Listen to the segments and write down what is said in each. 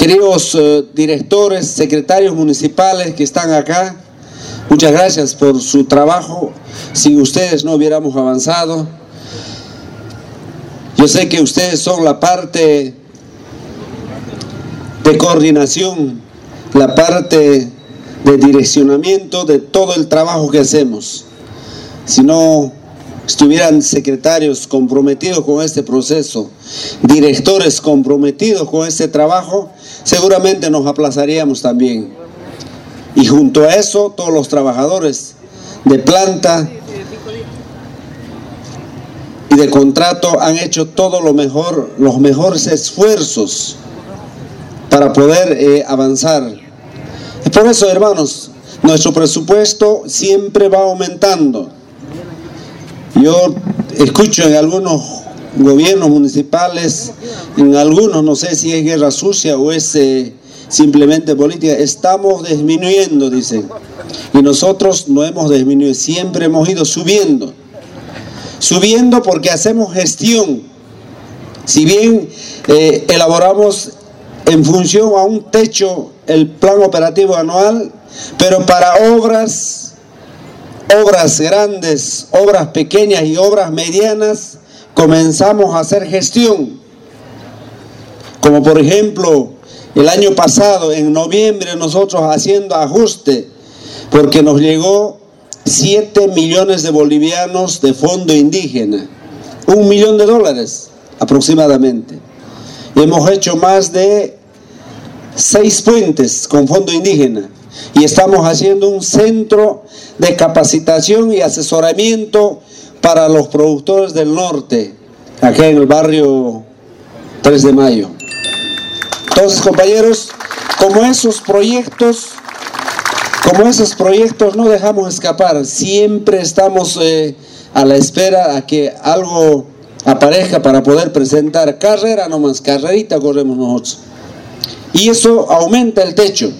Queridos eh, directores, secretarios municipales que están acá, muchas gracias por su trabajo. Sin ustedes no hubiéramos avanzado. Yo sé que ustedes son la parte de coordinación, la parte de direccionamiento de todo el trabajo que hacemos. Si no estuvieran secretarios comprometidos con este proceso, directores comprometidos con este trabajo, seguramente nos aplazaríamos también. Y junto a eso, todos los trabajadores de planta y de contrato han hecho todo lo mejor, los mejores esfuerzos para poder eh, avanzar. Y por eso, hermanos, nuestro presupuesto siempre va aumentando. Yo escucho en algunos gobiernos municipales, en algunos, no sé si es guerra sucia o es eh, simplemente política, estamos disminuyendo, dicen. Y nosotros no hemos disminuido, siempre hemos ido subiendo. Subiendo porque hacemos gestión. Si bien eh, elaboramos en función a un techo el plan operativo anual, pero para obras obras grandes, obras pequeñas y obras medianas, comenzamos a hacer gestión. Como por ejemplo, el año pasado, en noviembre, nosotros haciendo ajuste, porque nos llegó 7 millones de bolivianos de fondo indígena, un millón de dólares aproximadamente. Hemos hecho más de seis puentes con fondo indígena y estamos haciendo un centro de capacitación y asesoramiento para los productores del norte, acá en el barrio 3 de Mayo. Entonces, compañeros, como esos proyectos, como esos proyectos no dejamos escapar, siempre estamos eh, a la espera a que algo aparezca para poder presentar carrera nomás, carrerita corremos nosotros. Y eso aumenta el techo.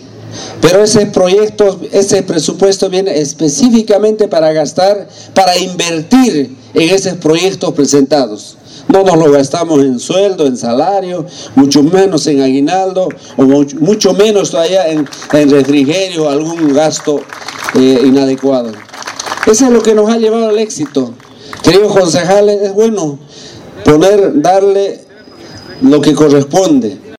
Pero ese proyecto, ese presupuesto viene específicamente para gastar, para invertir en esos proyectos presentados. No nos lo gastamos en sueldo, en salario, mucho menos en aguinaldo, o mucho, menos todavía en, en refrigerio, algún gasto eh, inadecuado. Eso es lo que nos ha llevado al éxito. Queridos concejales, es bueno poner, darle lo que corresponde.